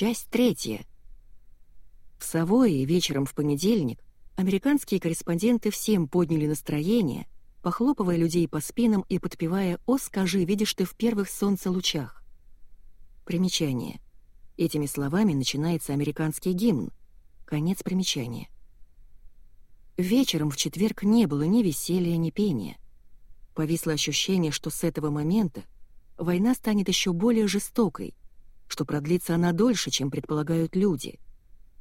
Часть третья. В Савое вечером в понедельник американские корреспонденты всем подняли настроение, похлопывая людей по спинам и подпевая «О, скажи, видишь ты в первых солнца лучах». Примечание. Этими словами начинается американский гимн. Конец примечания. Вечером в четверг не было ни веселья, ни пения. Повисло ощущение, что с этого момента война станет еще более жестокой, что продлится она дольше, чем предполагают люди,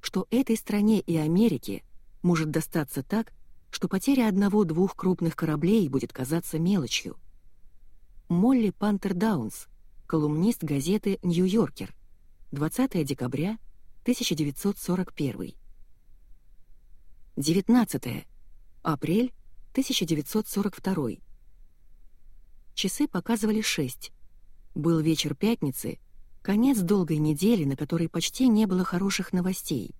что этой стране и Америке может достаться так, что потеря одного-двух крупных кораблей будет казаться мелочью. Молли Пантер Даунс, колумнист газеты «Нью-Йоркер», 20 декабря 1941. 19 апрель 1942. Часы показывали шесть. Был вечер пятницы, конец долгой недели, на которой почти не было хороших новостей.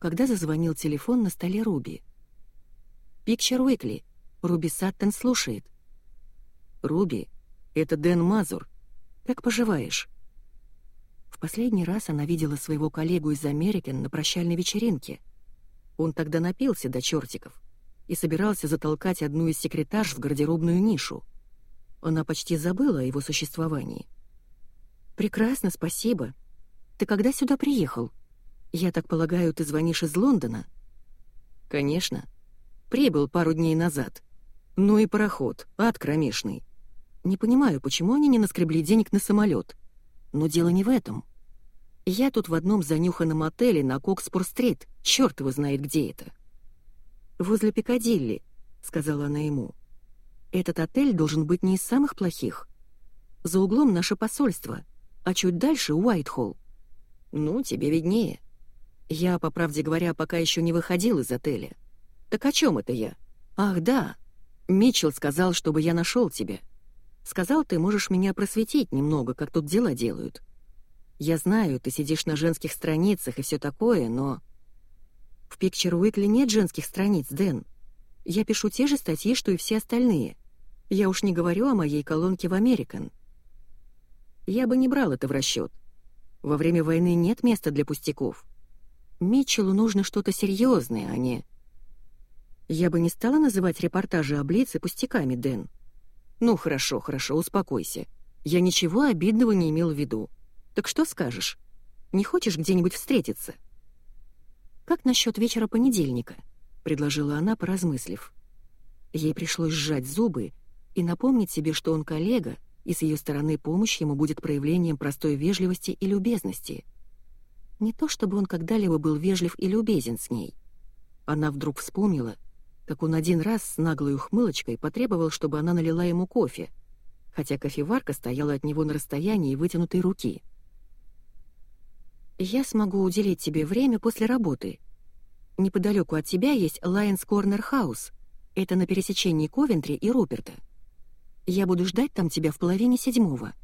Когда зазвонил телефон на столе Руби. «Пикчер Уикли. Руби Саттон слушает». «Руби, это Дэн Мазур. Как поживаешь?» В последний раз она видела своего коллегу из Америки на прощальной вечеринке. Он тогда напился до чертиков и собирался затолкать одну из секретарш в гардеробную нишу. Она почти забыла о его существовании. «Прекрасно, спасибо. Ты когда сюда приехал? Я так полагаю, ты звонишь из Лондона?» «Конечно. Прибыл пару дней назад. Ну и пароход, ад кромешный. Не понимаю, почему они не наскребли денег на самолет. Но дело не в этом. Я тут в одном занюханном отеле на Кокспур-стрит, черт его знает где это». «Возле Пикадилли», — сказала она ему. Этот отель должен быть не из самых плохих. За углом наше посольство, а чуть дальше Уайтхолл. Ну, тебе виднее. Я, по правде говоря, пока еще не выходил из отеля. Так о чем это я? Ах, да. Митчелл сказал, чтобы я нашел тебя. Сказал, ты можешь меня просветить немного, как тут дела делают. Я знаю, ты сидишь на женских страницах и все такое, но... В Picture Weekly нет женских страниц, Дэн. Я пишу те же статьи, что и все остальные. Я уж не говорю о моей колонке в Американ. Я бы не брал это в расчет. Во время войны нет места для пустяков. Митчеллу нужно что-то серьезное, а не... Я бы не стала называть репортажи о Блице пустяками, Дэн. Ну, хорошо, хорошо, успокойся. Я ничего обидного не имел в виду. Так что скажешь? Не хочешь где-нибудь встретиться? Как насчет вечера понедельника? предложила она, поразмыслив. Ей пришлось сжать зубы и напомнить себе, что он коллега, и с ее стороны помощь ему будет проявлением простой вежливости и любезности. Не то чтобы он когда-либо был вежлив и любезен с ней. Она вдруг вспомнила, как он один раз с наглой ухмылочкой потребовал, чтобы она налила ему кофе, хотя кофеварка стояла от него на расстоянии вытянутой руки. «Я смогу уделить тебе время после работы», Неподалеку от тебя есть Лайонс Корнер Хаус. Это на пересечении Ковентри и Руперта. Я буду ждать там тебя в половине седьмого».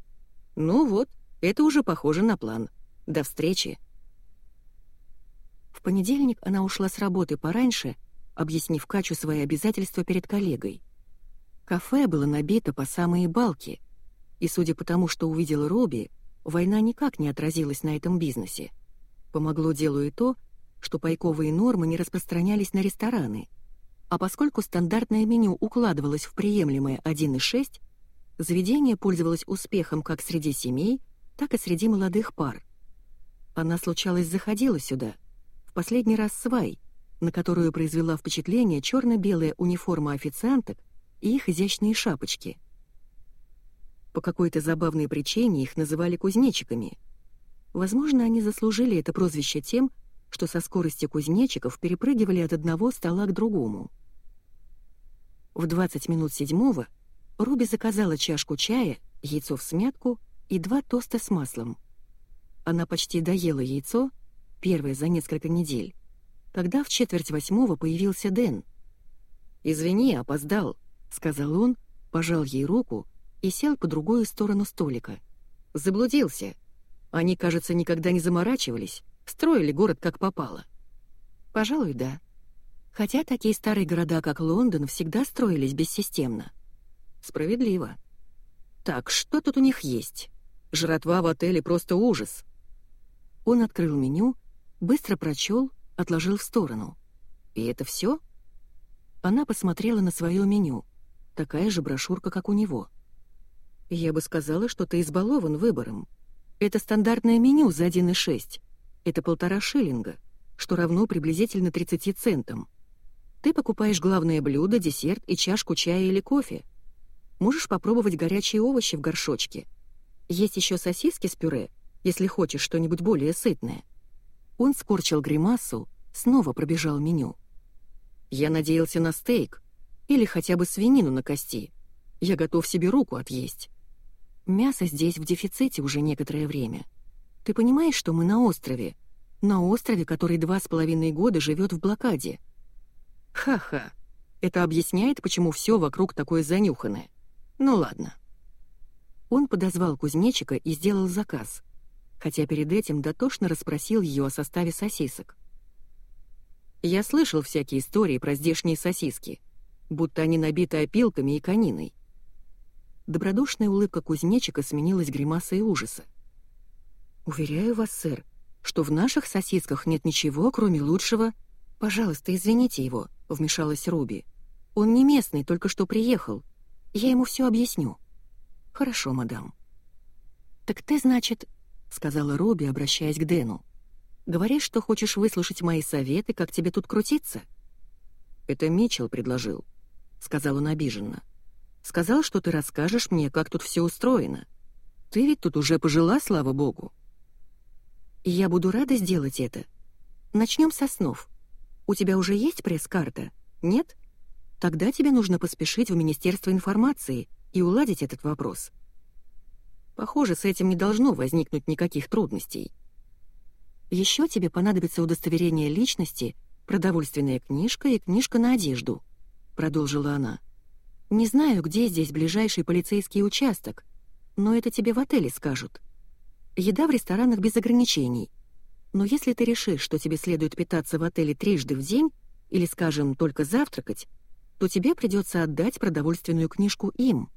«Ну вот, это уже похоже на план. До встречи». В понедельник она ушла с работы пораньше, объяснив Качу свои обязательства перед коллегой. Кафе было набито по самые балки, и, судя по тому, что увидела Робби, война никак не отразилась на этом бизнесе. Помогло делу и то, что пайковые нормы не распространялись на рестораны, а поскольку стандартное меню укладывалось в приемлемое 1,6, заведение пользовалось успехом как среди семей, так и среди молодых пар. Она случалось заходила сюда, в последний раз свай, на которую произвела впечатление черно-белая униформа официанток и их изящные шапочки. По какой-то забавной причине их называли кузнечиками. Возможно, они заслужили это прозвище тем, что со скоростью кузнечиков перепрыгивали от одного стола к другому. В 20 минут седьмого Руби заказала чашку чая, яйцо в смятку и два тоста с маслом. Она почти доела яйцо, первое за несколько недель, когда в четверть восьмого появился Дэн. «Извини, опоздал», — сказал он, пожал ей руку и сел по другую сторону столика. «Заблудился. Они, кажется, никогда не заморачивались, Строили город как попало. Пожалуй, да. Хотя такие старые города, как Лондон, всегда строились бессистемно. Справедливо. Так, что тут у них есть? Жратва в отеле просто ужас. Он открыл меню, быстро прочел, отложил в сторону. «И это все?» Она посмотрела на свое меню. Такая же брошюрка, как у него. «Я бы сказала, что ты избалован выбором. Это стандартное меню за 1,6. Это полтора шиллинга, что равно приблизительно 30 центам. Ты покупаешь главное блюдо, десерт и чашку чая или кофе. Можешь попробовать горячие овощи в горшочке. Есть еще сосиски с пюре, если хочешь что-нибудь более сытное». Он скорчил гримасу, снова пробежал меню. «Я надеялся на стейк или хотя бы свинину на кости. Я готов себе руку отъесть. Мясо здесь в дефиците уже некоторое время. Ты понимаешь, что мы на острове? На острове, который два с половиной года живет в блокаде. Ха-ха. Это объясняет, почему все вокруг такое занюханное. Ну ладно. Он подозвал кузнечика и сделал заказ, хотя перед этим дотошно расспросил ее о составе сосисок. Я слышал всякие истории про здешние сосиски, будто они набиты опилками и кониной. Добродушная улыбка кузнечика сменилась гримасой ужаса. «Уверяю вас, сэр, что в наших сосисках нет ничего, кроме лучшего...» «Пожалуйста, извините его», — вмешалась Руби. «Он не местный, только что приехал. Я ему все объясню». «Хорошо, мадам». «Так ты, значит...» — сказала Руби, обращаясь к Дэну. «Говоришь, что хочешь выслушать мои советы, как тебе тут крутиться?» «Это Митчелл предложил», — сказал он обиженно. Сказал, что ты расскажешь мне, как тут все устроено. Ты ведь тут уже пожила, слава богу. Я буду рада сделать это. Начнем со снов. У тебя уже есть пресс-карта? Нет? Тогда тебе нужно поспешить в Министерство информации и уладить этот вопрос. Похоже, с этим не должно возникнуть никаких трудностей. Еще тебе понадобится удостоверение личности, продовольственная книжка и книжка на одежду, продолжила она. Не знаю, где здесь ближайший полицейский участок, но это тебе в отеле скажут. Еда в ресторанах без ограничений. Но если ты решишь, что тебе следует питаться в отеле трижды в день, или, скажем, только завтракать, то тебе придется отдать продовольственную книжку им.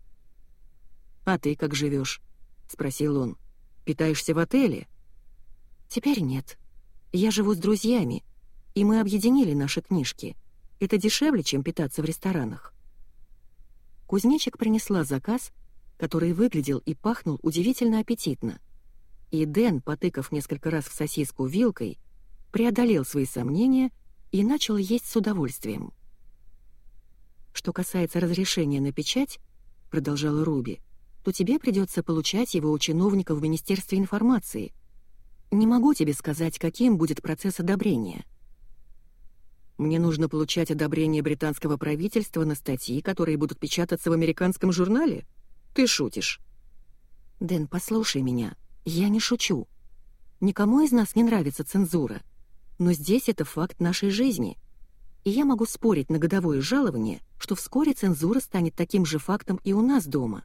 «А ты как живешь? спросил он. «Питаешься в отеле?» «Теперь нет. Я живу с друзьями, и мы объединили наши книжки. Это дешевле, чем питаться в ресторанах». Кузнечик принесла заказ, который выглядел и пахнул удивительно аппетитно. И Дэн, потыкав несколько раз в сосиску вилкой, преодолел свои сомнения и начал есть с удовольствием. «Что касается разрешения на печать», — продолжала Руби, «то тебе придется получать его у чиновников в Министерстве информации. Не могу тебе сказать, каким будет процесс одобрения». Мне нужно получать одобрение британского правительства на статьи, которые будут печататься в американском журнале? Ты шутишь. Дэн, послушай меня. Я не шучу. Никому из нас не нравится цензура. Но здесь это факт нашей жизни. И я могу спорить на годовое жалование, что вскоре цензура станет таким же фактом и у нас дома.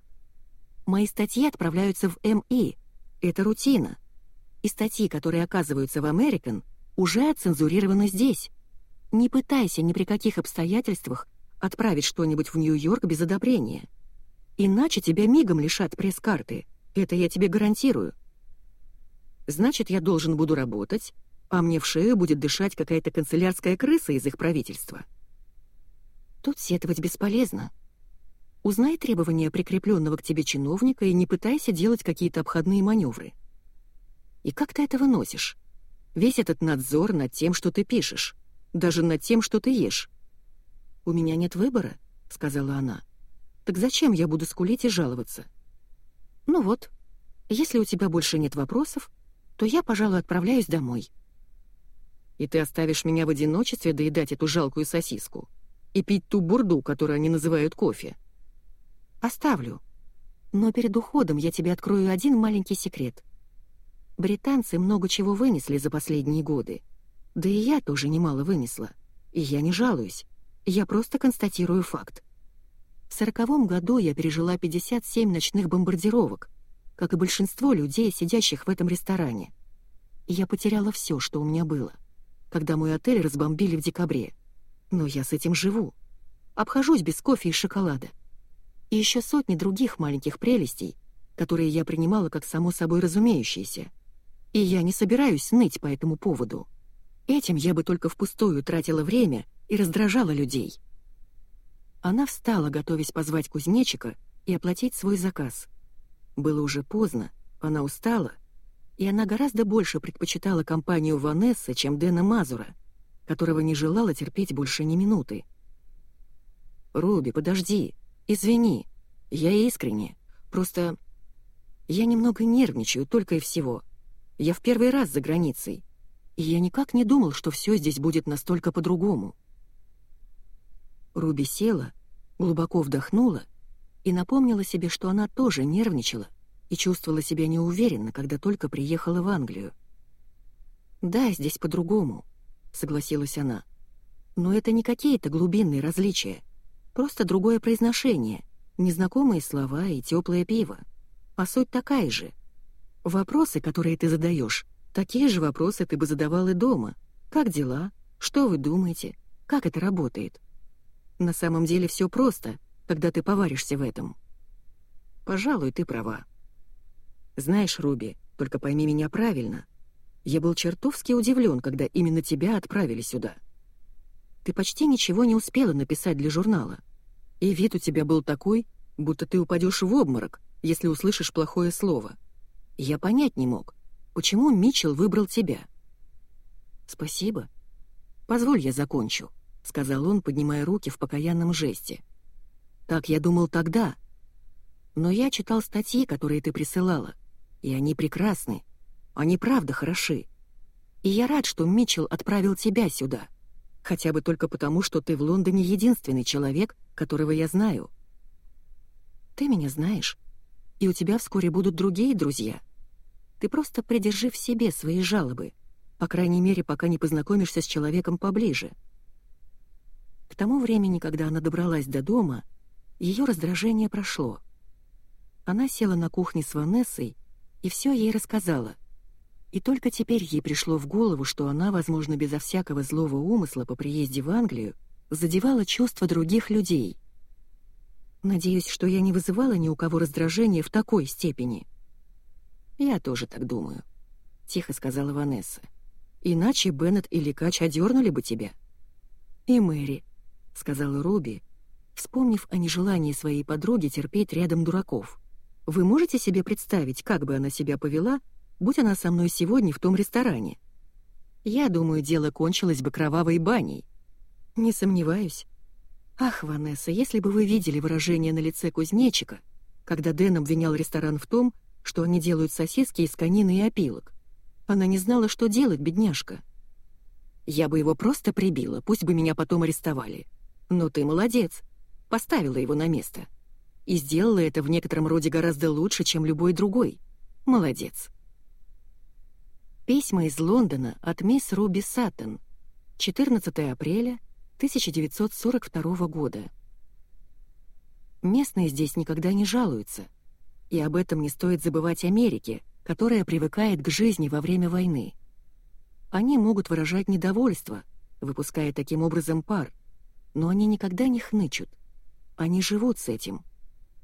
Мои статьи отправляются в МИ. Это рутина. И статьи, которые оказываются в American, уже отцензурированы здесь. Не пытайся ни при каких обстоятельствах отправить что-нибудь в Нью-Йорк без одобрения. Иначе тебя мигом лишат пресс-карты. Это я тебе гарантирую. Значит, я должен буду работать, а мне в шею будет дышать какая-то канцелярская крыса из их правительства. Тут сетовать бесполезно. Узнай требования прикрепленного к тебе чиновника и не пытайся делать какие-то обходные маневры. И как ты это выносишь? Весь этот надзор над тем, что ты пишешь даже над тем, что ты ешь. «У меня нет выбора», — сказала она. «Так зачем я буду скулить и жаловаться?» «Ну вот, если у тебя больше нет вопросов, то я, пожалуй, отправляюсь домой». «И ты оставишь меня в одиночестве доедать эту жалкую сосиску и пить ту бурду, которую они называют кофе?» «Оставлю. Но перед уходом я тебе открою один маленький секрет. Британцы много чего вынесли за последние годы. Да и я тоже немало вынесла. И я не жалуюсь. Я просто констатирую факт. В сороковом году я пережила 57 ночных бомбардировок, как и большинство людей, сидящих в этом ресторане. Я потеряла все, что у меня было, когда мой отель разбомбили в декабре. Но я с этим живу. Обхожусь без кофе и шоколада. И еще сотни других маленьких прелестей, которые я принимала как само собой разумеющиеся. И я не собираюсь ныть по этому поводу. Этим я бы только впустую тратила время и раздражала людей. Она встала, готовясь позвать кузнечика и оплатить свой заказ. Было уже поздно, она устала, и она гораздо больше предпочитала компанию Ванессы, чем Дэна Мазура, которого не желала терпеть больше ни минуты. «Руби, подожди, извини, я искренне, просто я немного нервничаю только и всего. Я в первый раз за границей, и я никак не думал, что все здесь будет настолько по-другому». Руби села, глубоко вдохнула и напомнила себе, что она тоже нервничала и чувствовала себя неуверенно, когда только приехала в Англию. «Да, здесь по-другому», — согласилась она. «Но это не какие-то глубинные различия, просто другое произношение, незнакомые слова и теплое пиво. А суть такая же. Вопросы, которые ты задаешь, такие же вопросы ты бы задавал и дома. Как дела? Что вы думаете? Как это работает?» На самом деле все просто, когда ты поваришься в этом. Пожалуй, ты права. Знаешь, Руби, только пойми меня правильно. Я был чертовски удивлен, когда именно тебя отправили сюда. Ты почти ничего не успела написать для журнала. И вид у тебя был такой, будто ты упадешь в обморок, если услышишь плохое слово. Я понять не мог, почему Митчелл выбрал тебя. Спасибо. Позволь, я закончу. — сказал он, поднимая руки в покаянном жесте. «Так я думал тогда. Но я читал статьи, которые ты присылала, и они прекрасны. Они правда хороши. И я рад, что Митчелл отправил тебя сюда. Хотя бы только потому, что ты в Лондоне единственный человек, которого я знаю. Ты меня знаешь, и у тебя вскоре будут другие друзья. Ты просто придержи в себе свои жалобы, по крайней мере, пока не познакомишься с человеком поближе». К тому времени, когда она добралась до дома, ее раздражение прошло. Она села на кухне с Ванессой и все ей рассказала. И только теперь ей пришло в голову, что она, возможно, безо всякого злого умысла по приезде в Англию, задевала чувства других людей. Надеюсь, что я не вызывала ни у кого раздражения в такой степени. «Я тоже так думаю», — тихо сказала Ванесса. «Иначе Беннет или Кач одернули бы тебя». «И Мэри», — сказала Руби, вспомнив о нежелании своей подруги терпеть рядом дураков. «Вы можете себе представить, как бы она себя повела, будь она со мной сегодня в том ресторане? Я думаю, дело кончилось бы кровавой баней». «Не сомневаюсь». «Ах, Ванесса, если бы вы видели выражение на лице кузнечика, когда Дэн обвинял ресторан в том, что они делают сосиски из конины и опилок. Она не знала, что делать, бедняжка. Я бы его просто прибила, пусть бы меня потом арестовали. Но ты молодец. Поставила его на место. И сделала это в некотором роде гораздо лучше, чем любой другой. Молодец. Письма из Лондона от мисс Руби Саттон. 14 апреля 1942 года. Местные здесь никогда не жалуются. И об этом не стоит забывать Америке, которая привыкает к жизни во время войны. Они могут выражать недовольство, выпуская таким образом пар, но они никогда не хнычут. Они живут с этим.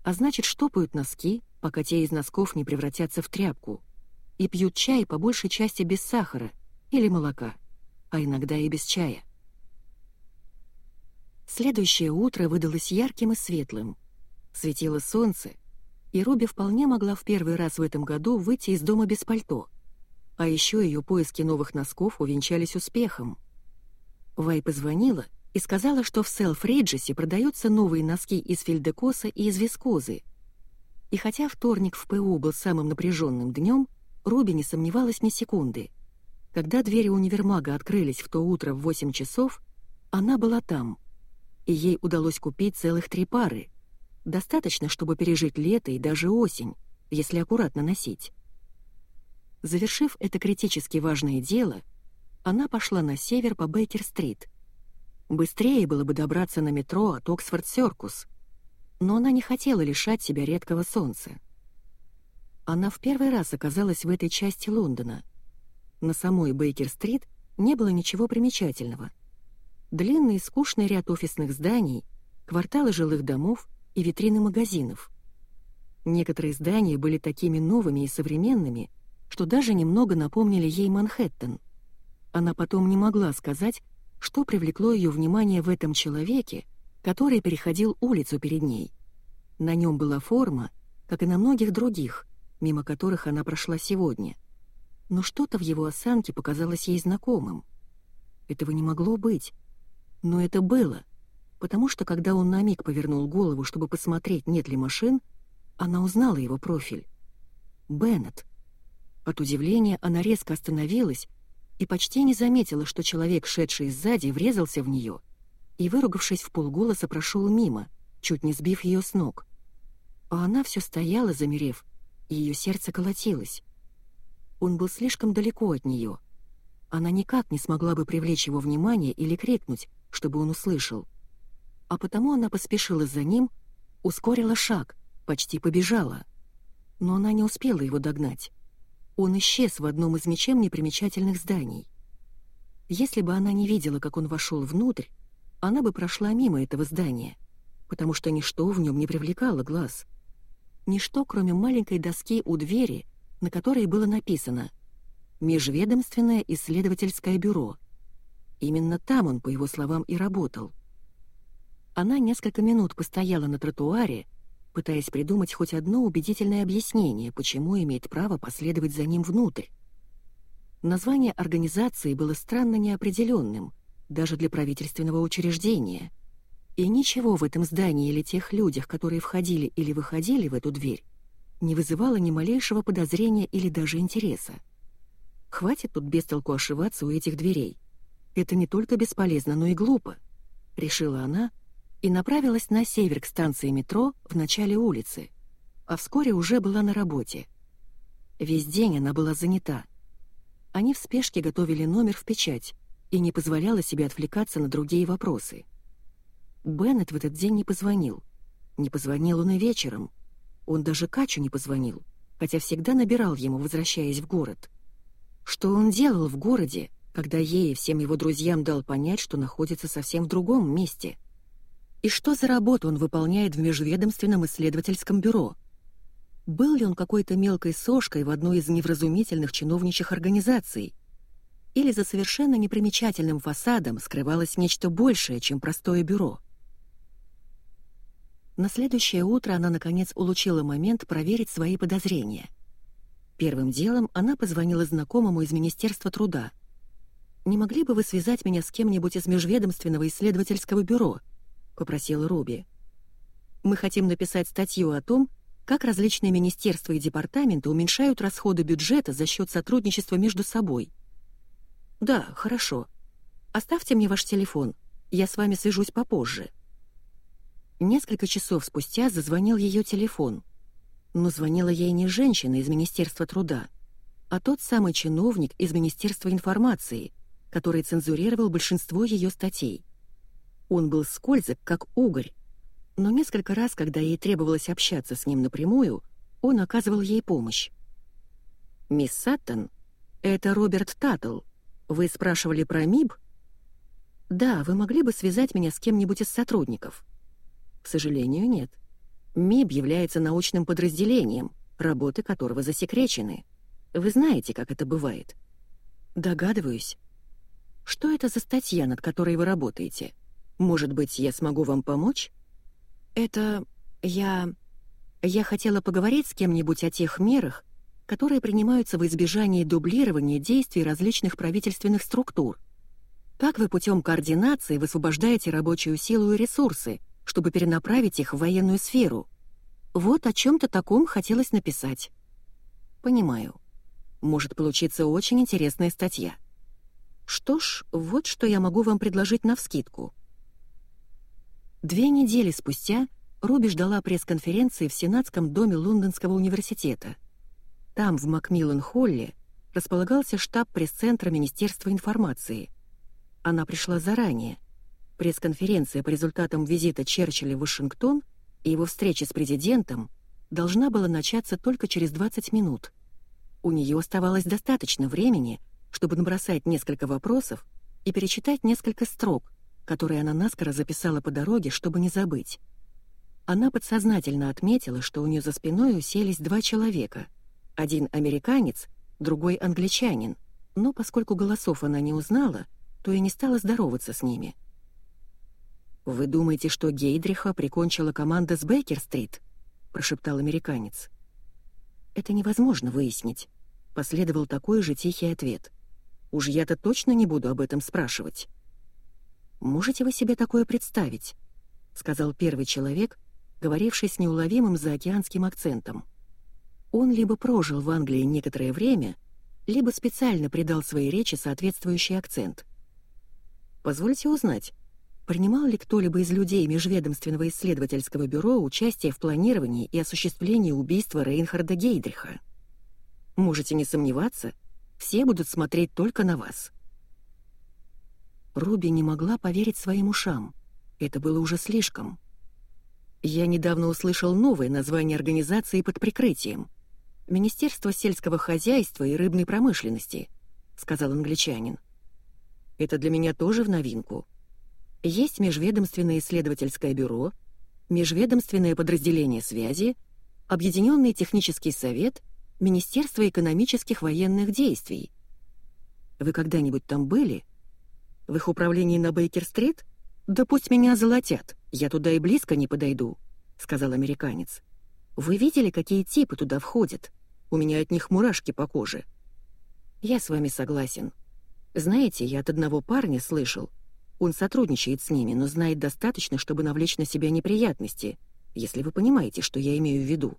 А значит, штопают носки, пока те из носков не превратятся в тряпку, и пьют чай по большей части без сахара или молока, а иногда и без чая. Следующее утро выдалось ярким и светлым. Светило солнце, и Руби вполне могла в первый раз в этом году выйти из дома без пальто. А еще ее поиски новых носков увенчались успехом. Вай позвонила — и сказала, что в Селфриджесе продаются новые носки из фельдекоса и из вискозы. И хотя вторник в ПУ был самым напряженным днем, Руби не сомневалась ни секунды. Когда двери универмага открылись в то утро в 8 часов, она была там, и ей удалось купить целых три пары. Достаточно, чтобы пережить лето и даже осень, если аккуратно носить. Завершив это критически важное дело, она пошла на север по Бейкер-стрит — Быстрее было бы добраться на метро от Оксфорд-Серкус, но она не хотела лишать себя редкого солнца. Она в первый раз оказалась в этой части Лондона. На самой Бейкер-стрит не было ничего примечательного. Длинный и скучный ряд офисных зданий, кварталы жилых домов и витрины магазинов. Некоторые здания были такими новыми и современными, что даже немного напомнили ей Манхэттен. Она потом не могла сказать, что привлекло ее внимание в этом человеке, который переходил улицу перед ней. На нем была форма, как и на многих других, мимо которых она прошла сегодня. Но что-то в его осанке показалось ей знакомым. Этого не могло быть. Но это было, потому что когда он на миг повернул голову, чтобы посмотреть, нет ли машин, она узнала его профиль. Беннет. От удивления она резко остановилась и почти не заметила, что человек, шедший сзади, врезался в нее и, выругавшись в полголоса, прошел мимо, чуть не сбив ее с ног. А она все стояла, замерев, и ее сердце колотилось. Он был слишком далеко от нее. Она никак не смогла бы привлечь его внимание или крикнуть, чтобы он услышал. А потому она поспешила за ним, ускорила шаг, почти побежала. Но она не успела его догнать. Он исчез в одном из ничем не примечательных зданий. Если бы она не видела, как он вошел внутрь, она бы прошла мимо этого здания, потому что ничто в нем не привлекало глаз. Ничто, кроме маленькой доски у двери, на которой было написано «Межведомственное исследовательское бюро». Именно там он, по его словам, и работал. Она несколько минут постояла на тротуаре, пытаясь придумать хоть одно убедительное объяснение, почему имеет право последовать за ним внутрь. Название организации было странно неопределенным, даже для правительственного учреждения. И ничего в этом здании или тех людях, которые входили или выходили в эту дверь, не вызывало ни малейшего подозрения или даже интереса. Хватит тут без толку ошиваться у этих дверей. Это не только бесполезно, но и глупо, решила она и направилась на север к станции метро в начале улицы, а вскоре уже была на работе. Весь день она была занята. Они в спешке готовили номер в печать и не позволяла себе отвлекаться на другие вопросы. Беннет в этот день не позвонил. Не позвонил он и вечером. Он даже Качу не позвонил, хотя всегда набирал ему, возвращаясь в город. Что он делал в городе, когда ей и всем его друзьям дал понять, что находится совсем в другом месте — и что за работу он выполняет в Межведомственном исследовательском бюро? Был ли он какой-то мелкой сошкой в одной из невразумительных чиновничьих организаций? Или за совершенно непримечательным фасадом скрывалось нечто большее, чем простое бюро? На следующее утро она, наконец, улучила момент проверить свои подозрения. Первым делом она позвонила знакомому из Министерства труда. «Не могли бы вы связать меня с кем-нибудь из Межведомственного исследовательского бюро?» Попросила Руби. «Мы хотим написать статью о том, как различные министерства и департаменты уменьшают расходы бюджета за счет сотрудничества между собой». «Да, хорошо. Оставьте мне ваш телефон. Я с вами свяжусь попозже». Несколько часов спустя зазвонил ее телефон. Но звонила ей не женщина из Министерства труда, а тот самый чиновник из Министерства информации, который цензурировал большинство ее статей. Он был скользок, как угорь, но несколько раз, когда ей требовалось общаться с ним напрямую, он оказывал ей помощь. «Мисс Саттон, это Роберт Таттл. Вы спрашивали про МИБ?» «Да, вы могли бы связать меня с кем-нибудь из сотрудников?» «К сожалению, нет. МИБ является научным подразделением, работы которого засекречены. Вы знаете, как это бывает?» «Догадываюсь. Что это за статья, над которой вы работаете?» Может быть, я смогу вам помочь? Это... я... Я хотела поговорить с кем-нибудь о тех мерах, которые принимаются в избежании дублирования действий различных правительственных структур. Как вы путем координации высвобождаете рабочую силу и ресурсы, чтобы перенаправить их в военную сферу? Вот о чем-то таком хотелось написать. Понимаю. Может получиться очень интересная статья. Что ж, вот что я могу вам предложить навскидку. Две недели спустя Руби ждала пресс-конференции в Сенатском доме Лондонского университета. Там, в Макмиллан-Холле, располагался штаб пресс-центра Министерства информации. Она пришла заранее. Пресс-конференция по результатам визита Черчилля в Вашингтон и его встречи с президентом должна была начаться только через 20 минут. У нее оставалось достаточно времени, чтобы набросать несколько вопросов и перечитать несколько строк, которые она наскоро записала по дороге, чтобы не забыть. Она подсознательно отметила, что у нее за спиной уселись два человека. Один американец, другой англичанин, но поскольку голосов она не узнала, то и не стала здороваться с ними. «Вы думаете, что Гейдриха прикончила команда с Бейкер-стрит?» — прошептал американец. «Это невозможно выяснить», — последовал такой же тихий ответ. «Уж я-то точно не буду об этом спрашивать». «Можете вы себе такое представить?» — сказал первый человек, говоривший с неуловимым заокеанским акцентом. Он либо прожил в Англии некоторое время, либо специально придал своей речи соответствующий акцент. Позвольте узнать, принимал ли кто-либо из людей Межведомственного исследовательского бюро участие в планировании и осуществлении убийства Рейнхарда Гейдриха? Можете не сомневаться, все будут смотреть только на вас. Руби не могла поверить своим ушам. Это было уже слишком. Я недавно услышал новое название организации под прикрытием — Министерство сельского хозяйства и рыбной промышленности», — сказал англичанин. «Это для меня тоже в новинку. Есть Межведомственное исследовательское бюро, Межведомственное подразделение связи, Объединенный технический совет, Министерство экономических военных действий. Вы когда-нибудь там были? В их управлении на Бейкер-стрит? Да пусть меня золотят, я туда и близко не подойду», — сказал американец. «Вы видели, какие типы туда входят?» У меня от них мурашки по коже. Я с вами согласен. Знаете, я от одного парня слышал. Он сотрудничает с ними, но знает достаточно, чтобы навлечь на себя неприятности, если вы понимаете, что я имею в виду.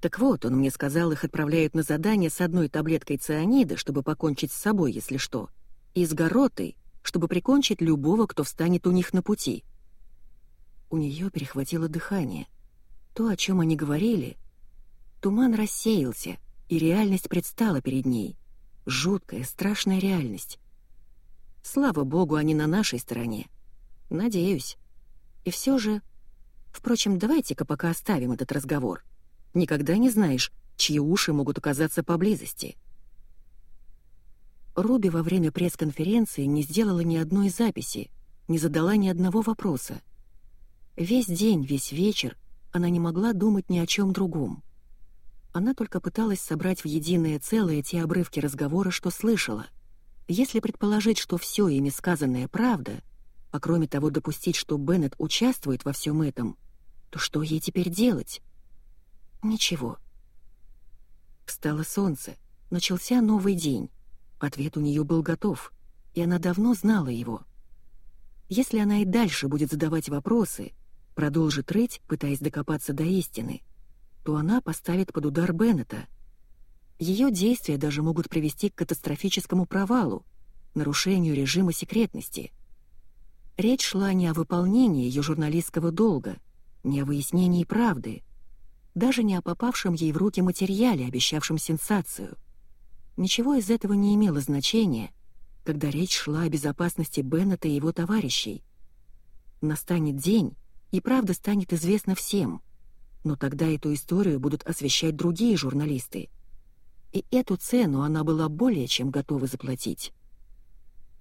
Так вот, он мне сказал, их отправляют на задание с одной таблеткой цианида, чтобы покончить с собой, если что, и с горотой, чтобы прикончить любого, кто встанет у них на пути. У нее перехватило дыхание. То, о чем они говорили, Туман рассеялся, и реальность предстала перед ней. Жуткая, страшная реальность. Слава богу, они на нашей стороне. Надеюсь. И все же... Впрочем, давайте-ка пока оставим этот разговор. Никогда не знаешь, чьи уши могут оказаться поблизости. Руби во время пресс-конференции не сделала ни одной записи, не задала ни одного вопроса. Весь день, весь вечер она не могла думать ни о чем другом. Она только пыталась собрать в единое целое те обрывки разговора, что слышала. Если предположить, что все ими сказанное правда, а кроме того допустить, что Беннет участвует во всем этом, то что ей теперь делать? Ничего. Встало солнце, начался новый день. Ответ у нее был готов, и она давно знала его. Если она и дальше будет задавать вопросы, продолжит рыть, пытаясь докопаться до истины — то она поставит под удар Беннета. Ее действия даже могут привести к катастрофическому провалу, нарушению режима секретности. Речь шла не о выполнении ее журналистского долга, не о выяснении правды, даже не о попавшем ей в руки материале, обещавшем сенсацию. Ничего из этого не имело значения, когда речь шла о безопасности Беннета и его товарищей. Настанет день, и правда станет известна всем — но тогда эту историю будут освещать другие журналисты. И эту цену она была более чем готова заплатить.